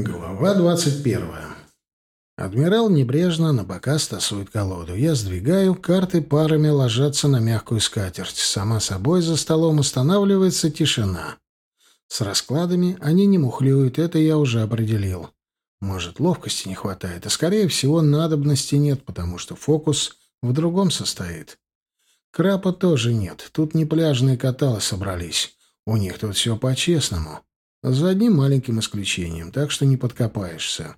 Глава двадцать первая. Адмирал небрежно на бока стасует колоду. Я сдвигаю, карты парами ложатся на мягкую скатерть. Сама собой за столом устанавливается тишина. С раскладами они не мухлюют, это я уже определил. Может, ловкости не хватает, а скорее всего надобности нет, потому что фокус в другом состоит. Крапа тоже нет, тут не пляжные каталы собрались. У них тут все по-честному. За одним маленьким исключением, так что не подкопаешься.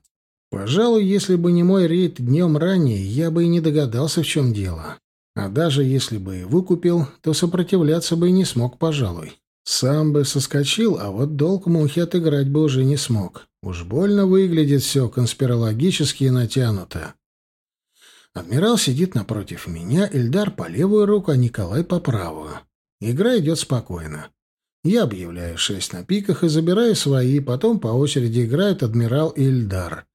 Пожалуй, если бы не мой рейд днем ранее, я бы и не догадался, в чем дело. А даже если бы и выкупил, то сопротивляться бы и не смог, пожалуй. Сам бы соскочил, а вот долг мухи отыграть бы уже не смог. Уж больно выглядит все конспирологически и натянуто. Адмирал сидит напротив меня, Эльдар по левую руку, а Николай по правую. Игра идет спокойно. Я объявляю шесть на пиках и забираю свои, потом по очереди играют адмирал и Ильдар.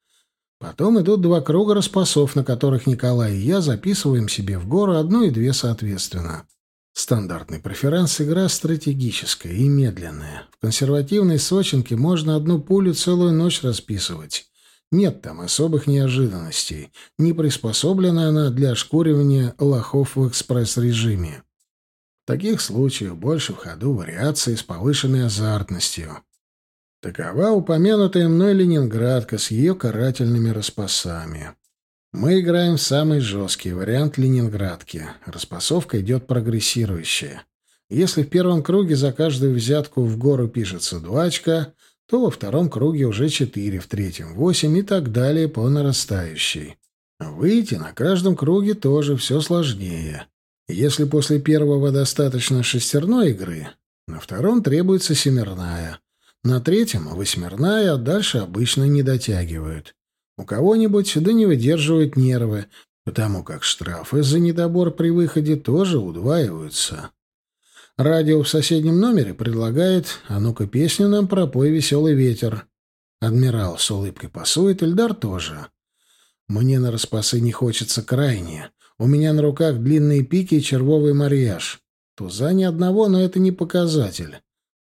Потом идут два круга распасов, на которых Николай и я записываем себе в гору одну и две соответственно. Стандартный преферанс — игра стратегическая и медленная. В консервативной сочинке можно одну пулю целую ночь расписывать. Нет там особых неожиданностей. Не приспособлена она для ошкуривания лохов в экспресс-режиме. Таких случаях больше в ходу вариации с повышенной азартностью. Такова упомянутая мной Ленинградка с ее карательными распасами. Мы играем в самый жесткий вариант Ленинградки. Распасовка идет прогрессирующая. Если в первом круге за каждую взятку в гору пишется два очка, то во втором круге уже четыре, в третьем восемь и так далее по нарастающей. Выйти на каждом круге тоже все сложнее. Если после первого достаточно шестерной игры, на втором требуется семерная, на третьем — восьмерная, а дальше обычно не дотягивают. У кого-нибудь да не выдерживают нервы, потому как штрафы за недобор при выходе тоже удваиваются. Радио в соседнем номере предлагает «А ну-ка песню нам пропой веселый ветер». Адмирал с улыбкой пасует, Эльдар тоже. Мне на распасы не хочется крайне. У меня на руках длинные пики и червовый марьяж. Туза ни одного, но это не показатель.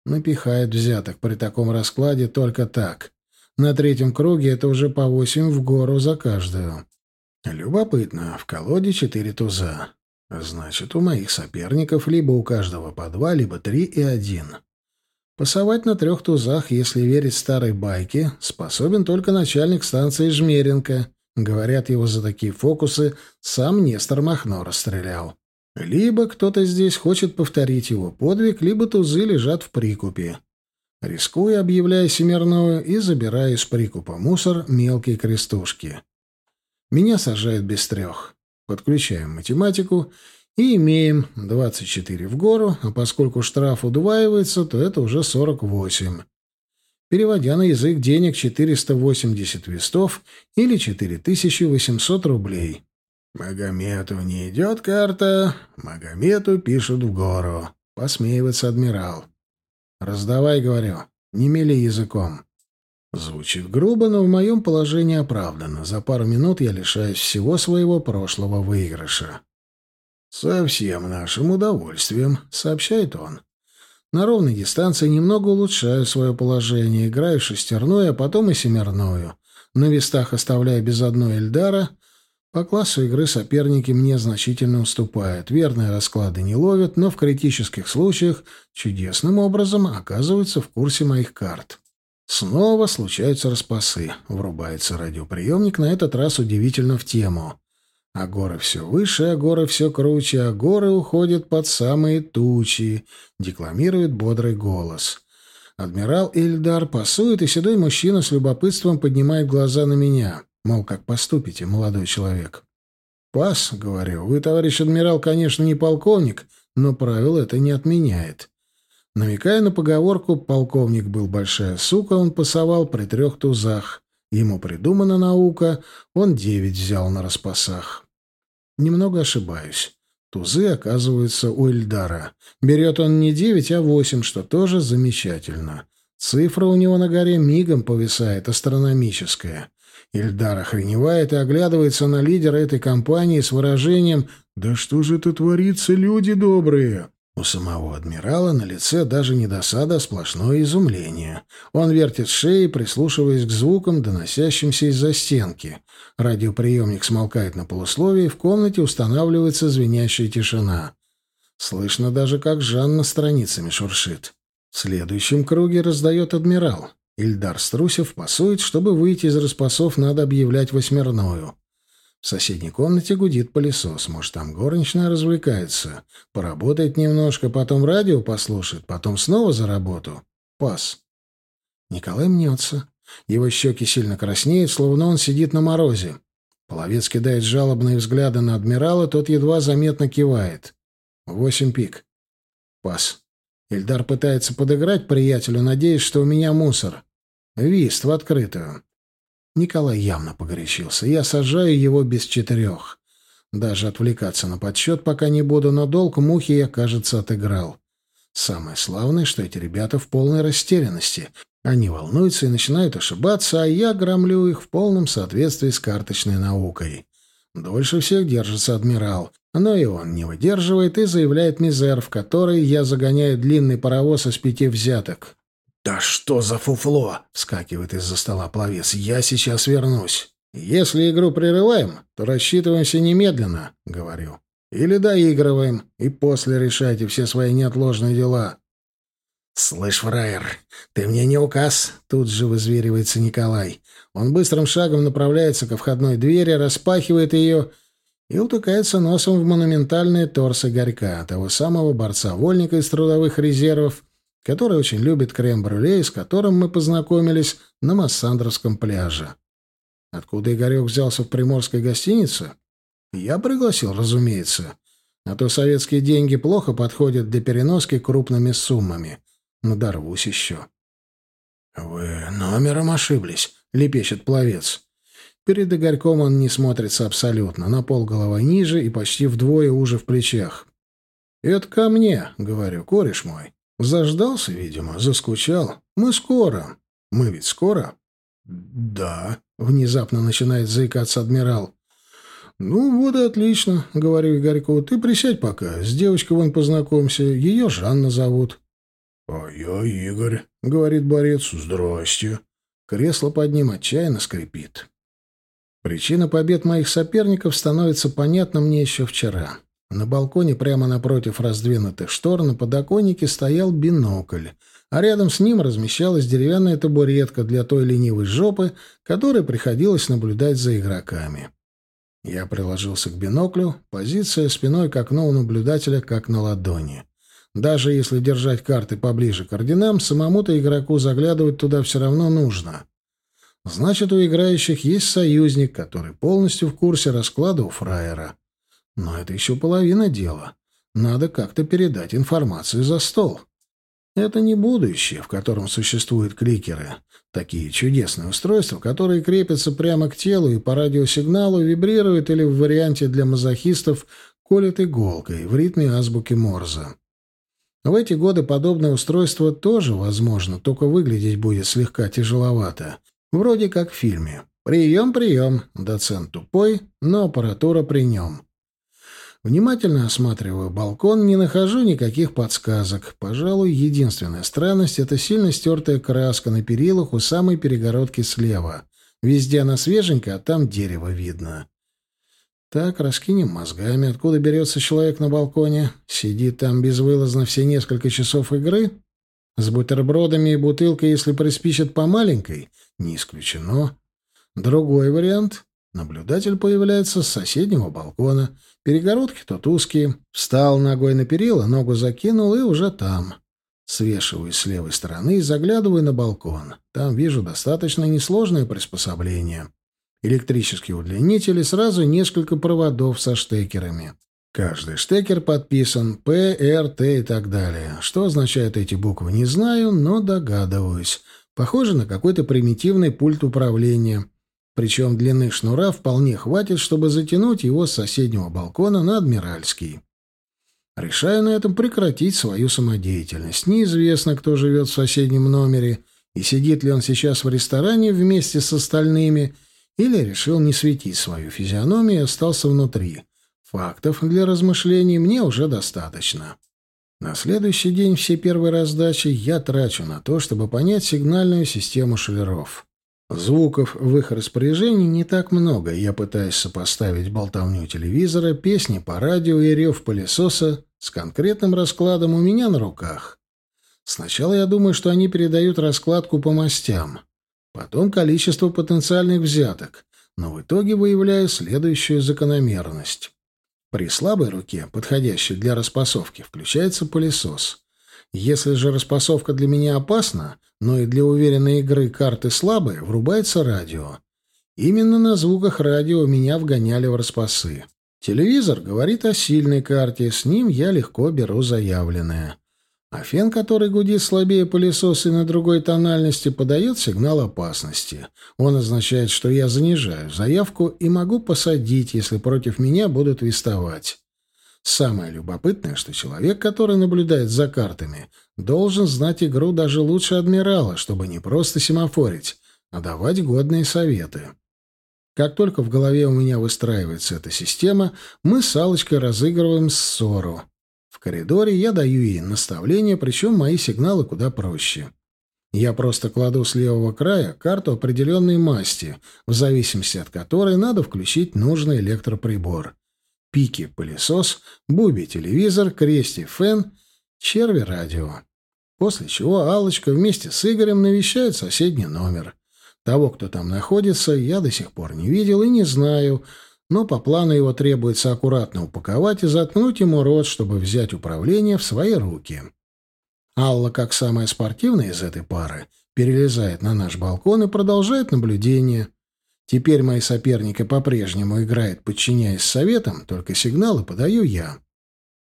Напихает взяток при таком раскладе только так. На третьем круге это уже по восемь в гору за каждую. Любопытно, в колоде четыре туза. Значит, у моих соперников либо у каждого по два, либо три и один. Пасовать на трех тузах, если верить старой байке, способен только начальник станции Жмеренко — Говорят, его за такие фокусы сам Нестор Махно расстрелял. Либо кто-то здесь хочет повторить его подвиг, либо тузы лежат в прикупе. Рискуя, объявляя семерную и забирая из прикупа мусор мелкие крестушки. Меня сажают без трех. Подключаем математику и имеем 24 в гору, а поскольку штраф удваивается, то это уже 48 переводя на язык денег 480 вестов или 4800 рублей. «Магомету не идет карта, Магомету пишут в гору», — посмеивается адмирал. «Раздавай, — говорю, — не мели языком». Звучит грубо, но в моем положении оправдано. За пару минут я лишаюсь всего своего прошлого выигрыша. «Со всем нашим удовольствием», — сообщает он. На ровной дистанции немного улучшаю свое положение, играю шестерную, а потом и семерную. На вестах оставляя без одной Эльдара. По классу игры соперники мне значительно уступают. Верные расклады не ловят, но в критических случаях чудесным образом оказываются в курсе моих карт. Снова случаются распасы. Врубается радиоприемник, на этот раз удивительно в тему. А горы все выше, а горы все круче, а горы уходят под самые тучи, декламирует бодрый голос. Адмирал Ильдар пасует, и седой мужчина с любопытством поднимает глаза на меня. Мол, как поступите, молодой человек? «Пас», — говорю, — «вы, товарищ адмирал, конечно, не полковник, но правил это не отменяет». Намекая на поговорку «полковник был большая сука», он пасовал при трех тузах. Ему придумана наука, он девять взял на распасах. Немного ошибаюсь. Тузы оказываются у Эльдара. Берет он не девять, а восемь, что тоже замечательно. Цифра у него на горе мигом повисает, астрономическая. Ильдар охреневает и оглядывается на лидера этой компании с выражением «Да что же это творится, люди добрые?» У самого адмирала на лице даже не досада, а сплошное изумление. Он вертит шеей, прислушиваясь к звукам, доносящимся из-за стенки. Радиоприемник смолкает на полусловие, и в комнате устанавливается звенящая тишина. Слышно даже, как Жанна страницами шуршит. В следующем круге раздает адмирал. Ильдар Струсев пасует, чтобы выйти из распасов, надо объявлять восьмерную. В соседней комнате гудит пылесос. Может, там горничная развлекается. Поработает немножко, потом радио послушает, потом снова за работу. Пас. Николай мнется. Его щеки сильно краснеют, словно он сидит на морозе. Половец кидает жалобные взгляды на адмирала, тот едва заметно кивает. Восемь пик. Пас. Ильдар пытается подыграть приятелю, надеясь, что у меня мусор. Вист в открытую. Николай явно погорячился. Я сажаю его без четырех. Даже отвлекаться на подсчет пока не буду, но долг мухи я, кажется, отыграл. Самое славное, что эти ребята в полной растерянности. Они волнуются и начинают ошибаться, а я громлю их в полном соответствии с карточной наукой. Дольше всех держится адмирал, но и он не выдерживает и заявляет мизер, в который я загоняю длинный паровоз из пяти взяток. «Да что за фуфло!» — вскакивает из-за стола пловец. «Я сейчас вернусь. Если игру прерываем, то рассчитываемся немедленно», — говорю. «Или доигрываем, и после решайте все свои неотложные дела». «Слышь, фраер, ты мне не указ!» — тут же вызверивается Николай. Он быстрым шагом направляется ко входной двери, распахивает ее и утыкается носом в монументальные торсы Горька, того самого борца-вольника из трудовых резервов, который очень любит крем-брюле, с которым мы познакомились на Массандровском пляже. Откуда Игорек взялся в приморской гостинице? Я пригласил, разумеется. А то советские деньги плохо подходят для переноски крупными суммами. Надорвусь еще. — Вы номером ошиблись, — лепечет пловец. Перед Игорьком он не смотрится абсолютно, на полголова ниже и почти вдвое уже в плечах. «Это ко мне», — говорю, — «кореш мой. Заждался, видимо, заскучал. Мы скоро. Мы ведь скоро?» «Да», — внезапно начинает заикаться адмирал. «Ну вот и отлично», — говорю Игорьку. «Ты присядь пока, с девочкой вон познакомься. Ее Жанна зовут». «А я Игорь», — говорит борец. «Здрасте». Кресло под ним отчаянно скрипит. Причина побед моих соперников становится понятна мне еще вчера. На балконе прямо напротив раздвинутых штор на подоконнике стоял бинокль, а рядом с ним размещалась деревянная табуретка для той ленивой жопы, которой приходилось наблюдать за игроками. Я приложился к биноклю, позиция спиной к окну у наблюдателя как на ладони. Даже если держать карты поближе к орденам, самому-то игроку заглядывать туда все равно нужно. Значит, у играющих есть союзник, который полностью в курсе расклада фраера. Но это еще половина дела. Надо как-то передать информацию за стол. Это не будущее, в котором существуют кликеры. Такие чудесные устройства, которые крепятся прямо к телу и по радиосигналу вибрируют или в варианте для мазохистов колят иголкой в ритме азбуки Морзе. В эти годы подобное устройство тоже возможно, только выглядеть будет слегка тяжеловато. Вроде как в фильме. «Прием, прием!» Доцент тупой, но аппаратура при нем. Внимательно осматриваю балкон, не нахожу никаких подсказок. Пожалуй, единственная странность — это сильно стертая краска на перилах у самой перегородки слева. Везде она свеженькая, а там дерево видно. Так, раскинем мозгами, откуда берется человек на балконе. Сидит там безвылазно все несколько часов игры. С бутербродами и бутылкой, если приспичат по маленькой, не исключено. Другой вариант. Наблюдатель появляется с соседнего балкона. Перегородки тут узкие. Встал ногой на перила, ногу закинул и уже там. Свешиваю с левой стороны и заглядываю на балкон. Там вижу достаточно несложное приспособление электрический удлинитель и сразу несколько проводов со штекерами. Каждый штекер подписан П, Р, Т и так далее. Что означают эти буквы, не знаю, но догадываюсь. Похоже на какой-то примитивный пульт управления. Причем длины шнура вполне хватит, чтобы затянуть его с соседнего балкона на Адмиральский. Решаю на этом прекратить свою самодеятельность. Неизвестно, кто живет в соседнем номере, и сидит ли он сейчас в ресторане вместе с остальными – или решил не светить свою физиономию и остался внутри. Фактов для размышлений мне уже достаточно. На следующий день все первые раздачи я трачу на то, чтобы понять сигнальную систему шулеров. Звуков в их распоряжении не так много, я пытаюсь сопоставить болтовню телевизора, песни по радио и рев пылесоса с конкретным раскладом у меня на руках. Сначала я думаю, что они передают раскладку по мастям, потом количество потенциальных взяток, но в итоге выявляю следующую закономерность. При слабой руке, подходящей для распасовки, включается пылесос. Если же распасовка для меня опасна, но и для уверенной игры карты слабые, врубается радио. Именно на звуках радио меня вгоняли в распасы. Телевизор говорит о сильной карте, с ним я легко беру заявленное. А фен, который гудит слабее пылесоса и на другой тональности, подает сигнал опасности. Он означает, что я занижаю заявку и могу посадить, если против меня будут вестовать. Самое любопытное, что человек, который наблюдает за картами, должен знать игру даже лучше адмирала, чтобы не просто семафорить, а давать годные советы. Как только в голове у меня выстраивается эта система, мы с Аллочкой разыгрываем ссору. В коридоре я даю ей наставления, причем мои сигналы куда проще. Я просто кладу с левого края карту определенной масти, в зависимости от которой надо включить нужный электроприбор пики — пылесос, буби — телевизор, крести — фен, черви — радио. После чего Алочка вместе с Игорем навещает соседний номер. Того, кто там находится, я до сих пор не видел и не знаю, но по плану его требуется аккуратно упаковать и заткнуть ему рот, чтобы взять управление в свои руки. Алла, как самая спортивная из этой пары, перелезает на наш балкон и продолжает наблюдение — Теперь мои соперники по-прежнему играют, подчиняясь советам, только сигналы подаю я.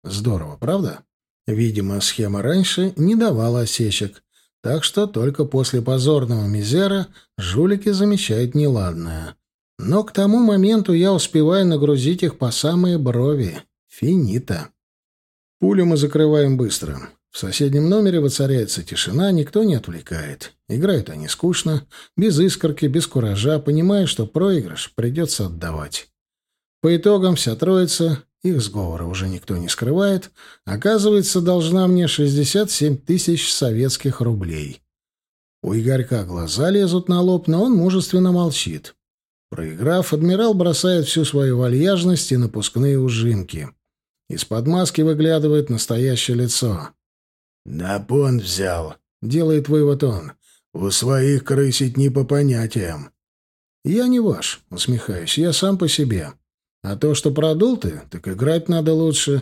Здорово, правда? Видимо, схема раньше не давала осечек, так что только после позорного мизера жулики замечают неладное. Но к тому моменту я успеваю нагрузить их по самые брови. Финита. Пулю мы закрываем быстро. В соседнем номере воцаряется тишина, никто не отвлекает. Играют они скучно, без искорки, без куража, понимая, что проигрыш придется отдавать. По итогам вся троица, их сговора уже никто не скрывает, оказывается, должна мне 67 тысяч советских рублей. У Игорька глаза лезут на лоб, но он мужественно молчит. Проиграв, адмирал бросает всю свою вальяжность и напускные ужимки. Из-под маски выглядывает настоящее лицо. «На понт взял», — делает вывод он. «У своих крысить не по понятиям». «Я не ваш», — усмехаюсь, — «я сам по себе. А то, что продул ты, так играть надо лучше.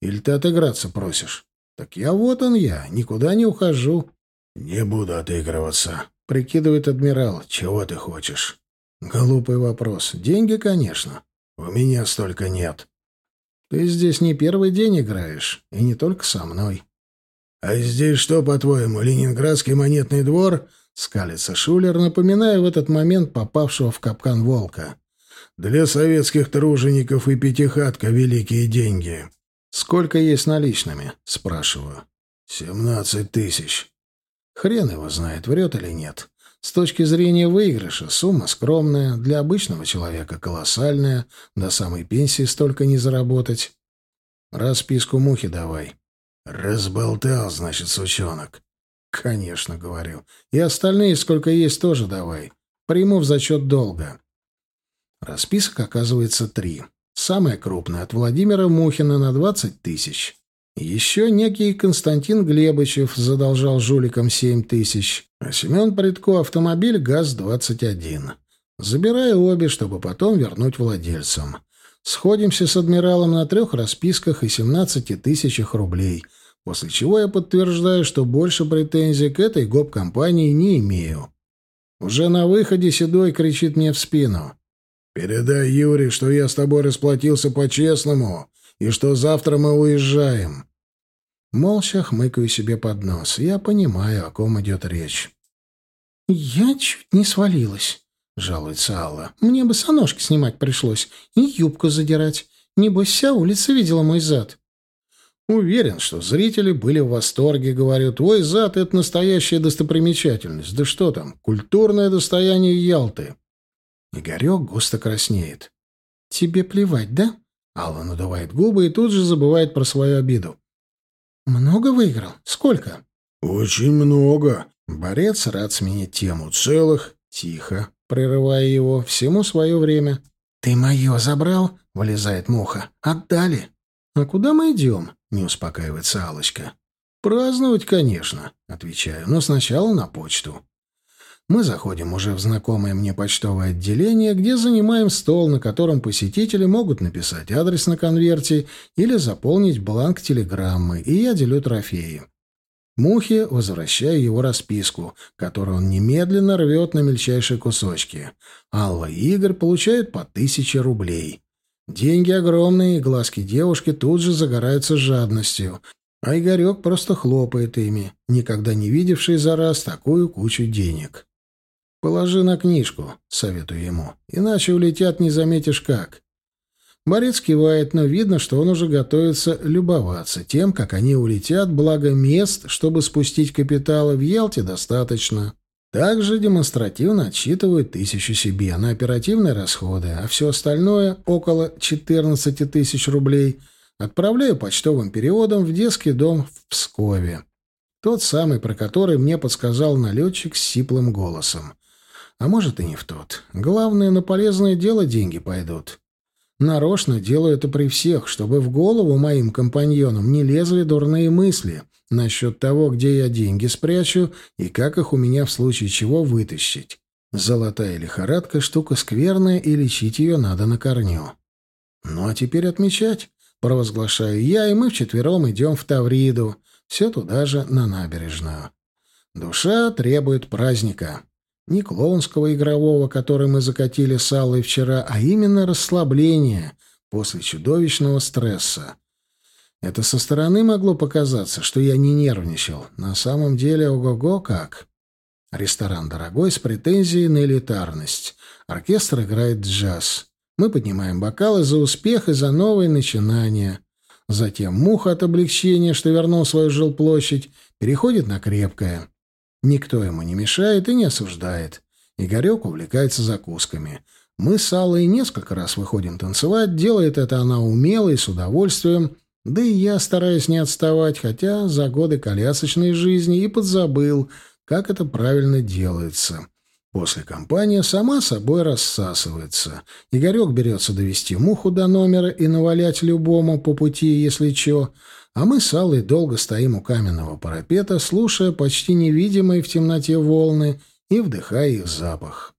Или ты отыграться просишь? Так я вот он я, никуда не ухожу». «Не буду отыгрываться», — прикидывает адмирал. «Чего ты хочешь?» «Глупый вопрос. Деньги, конечно. У меня столько нет». «Ты здесь не первый день играешь, и не только со мной». «А здесь что, по-твоему, Ленинградский монетный двор?» — скалится Шулер, напоминая в этот момент попавшего в капкан волка. «Для советских тружеников и пятихатка великие деньги». «Сколько есть наличными?» — спрашиваю. «Семнадцать тысяч». Хрен его знает, врет или нет. С точки зрения выигрыша сумма скромная, для обычного человека колоссальная, до самой пенсии столько не заработать. Расписку мухи давай. «Разболтал, значит, сучонок». «Конечно, — говорю. И остальные, сколько есть, тоже давай. Приму в зачет долго». Расписок оказывается три. Самая крупная от Владимира Мухина на двадцать тысяч. Еще некий Константин Глебычев задолжал жуликам семь тысяч, а Семен Предко автомобиль ГАЗ-21. Забираю обе, чтобы потом вернуть владельцам. Сходимся с адмиралом на трех расписках и 17 тысячах рублей, после чего я подтверждаю, что больше претензий к этой гоп-компании не имею. Уже на выходе Седой кричит мне в спину. «Передай Юре, что я с тобой расплатился по-честному, и что завтра мы уезжаем». Молча хмыкаю себе под нос. Я понимаю, о ком идет речь. «Я чуть не свалилась». — жалуется Алла. «Мне бы соножки снимать пришлось и юбку задирать. Небось, вся улица видела мой зад». Уверен, что зрители были в восторге, говорю, твой зад — это настоящая достопримечательность. Да что там, культурное достояние Ялты. Игорек густо краснеет. «Тебе плевать, да?» Алла надувает губы и тут же забывает про свою обиду. «Много выиграл? Сколько?» «Очень много». Борец рад сменить тему. «Целых?» «Тихо», прерывая его. «Всему свое время». «Ты мое забрал?» — вылезает муха. «Отдали». «А куда мы идем?» — не успокаивается алочка «Праздновать, конечно», — отвечаю, — «но сначала на почту». Мы заходим уже в знакомое мне почтовое отделение, где занимаем стол, на котором посетители могут написать адрес на конверте или заполнить бланк телеграммы, и я делю трофеи. Мухе возвращаю его расписку, которую он немедленно рвет на мельчайшие кусочки. Алла и Игорь получают по тысяче рублей. Деньги огромные, и глазки девушки тут же загораются жадностью, а Игорек просто хлопает ими, никогда не видевший за раз такую кучу денег. «Положи на книжку», — советую ему, — «иначе улетят, не заметишь как». Борец кивает, но видно, что он уже готовится любоваться тем, как они улетят, благо мест, чтобы спустить капиталы, в Ялте достаточно. Также демонстративно отсчитывают тысячу себе на оперативные расходы, а все остальное, около 14 тысяч рублей, отправляю почтовым переводом в детский дом в Пскове. Тот самый, про который мне подсказал налетчик с сиплым голосом. А может и не в тот. Главное, на полезное дело деньги пойдут. Нарочно делаю это при всех, чтобы в голову моим компаньонам не лезли дурные мысли насчет того, где я деньги спрячу и как их у меня в случае чего вытащить. Золотая лихорадка — штука скверная, и лечить ее надо на корню. Ну а теперь отмечать. Провозглашаю я, и мы вчетвером идем в Тавриду, все туда же, на набережную. Душа требует праздника. Не клоунского игрового, который мы закатили с Аллой вчера, а именно расслабление после чудовищного стресса. Это со стороны могло показаться, что я не нервничал. На самом деле, ого-го, как. Ресторан дорогой, с претензией на элитарность. Оркестр играет джаз. Мы поднимаем бокалы за успех и за новые начинания. Затем муха от облегчения, что вернул свою жилплощадь, переходит на крепкое. Никто ему не мешает и не осуждает. Игорек увлекается закусками. Мы с Аллой несколько раз выходим танцевать, делает это она умело и с удовольствием, да и я стараюсь не отставать, хотя за годы колясочной жизни и подзабыл, как это правильно делается. После компания сама собой рассасывается. Игорек берется довести муху до номера и навалять любому по пути, если чё, а мы с Аллой долго стоим у каменного парапета, слушая почти невидимые в темноте волны и вдыхая их запах.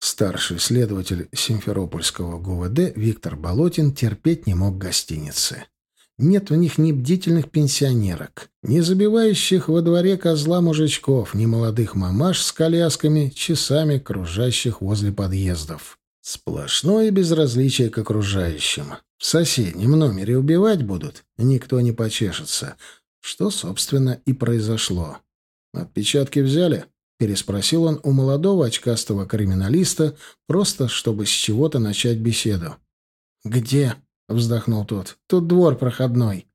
Старший следователь Симферопольского ГУВД Виктор Болотин терпеть не мог гостиницы. Нет в них ни бдительных пенсионерок, ни забивающих во дворе козла мужичков, ни молодых мамаш с колясками, часами кружащих возле подъездов. Сплошное безразличие к окружающим. В соседнем номере убивать будут, никто не почешется. Что, собственно, и произошло. «Отпечатки взяли?» — переспросил он у молодого очкастого криминалиста, просто чтобы с чего-то начать беседу. «Где?» — вздохнул тот. «Тут двор проходной.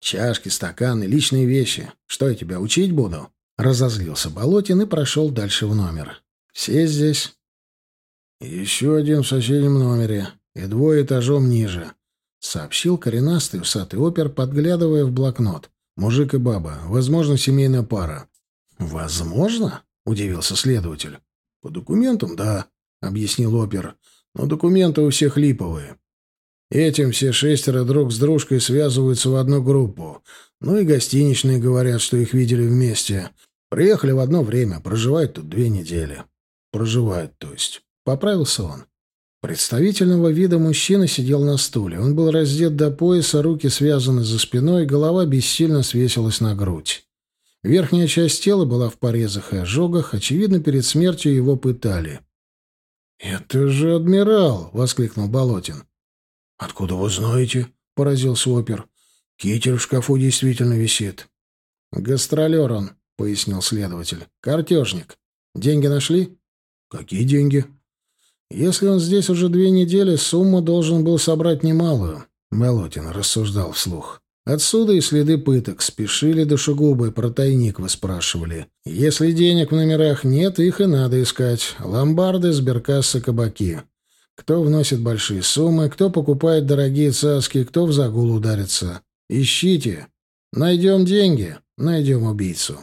Чашки, стаканы, личные вещи. Что я тебя учить буду?» Разозлился Болотин и прошел дальше в номер. «Все здесь?» «Еще один в соседнем номере и двое этажом ниже сообщил коренастый усатый опер, подглядывая в блокнот. «Мужик и баба. Возможно, семейная пара». «Возможно?» — удивился следователь. «По документам, да», — объяснил опер. «Но документы у всех липовые. Этим все шестеро друг с дружкой связываются в одну группу. Ну и гостиничные говорят, что их видели вместе. Приехали в одно время, проживают тут две недели. Проживают, то есть. Поправился он. Представительного вида мужчина сидел на стуле. Он был раздет до пояса, руки связаны за спиной, голова бессильно свесилась на грудь. Верхняя часть тела была в порезах и ожогах, очевидно, перед смертью его пытали. «Это же адмирал!» — воскликнул Болотин. «Откуда вы знаете?» — поразился опер. «Китель в шкафу действительно висит». «Гастролер он», — пояснил следователь. «Картежник. Деньги нашли?» «Какие деньги?» Если он здесь уже две недели, сумму должен был собрать немалую. Болотин рассуждал вслух. Отсюда и следы пыток. Спешили душегубы, про тайник вы спрашивали. Если денег в номерах нет, их и надо искать. Ломбарды, сберкассы, кабаки. Кто вносит большие суммы, кто покупает дорогие цаски, кто в загул ударится. Ищите. Найдем деньги, найдем убийцу.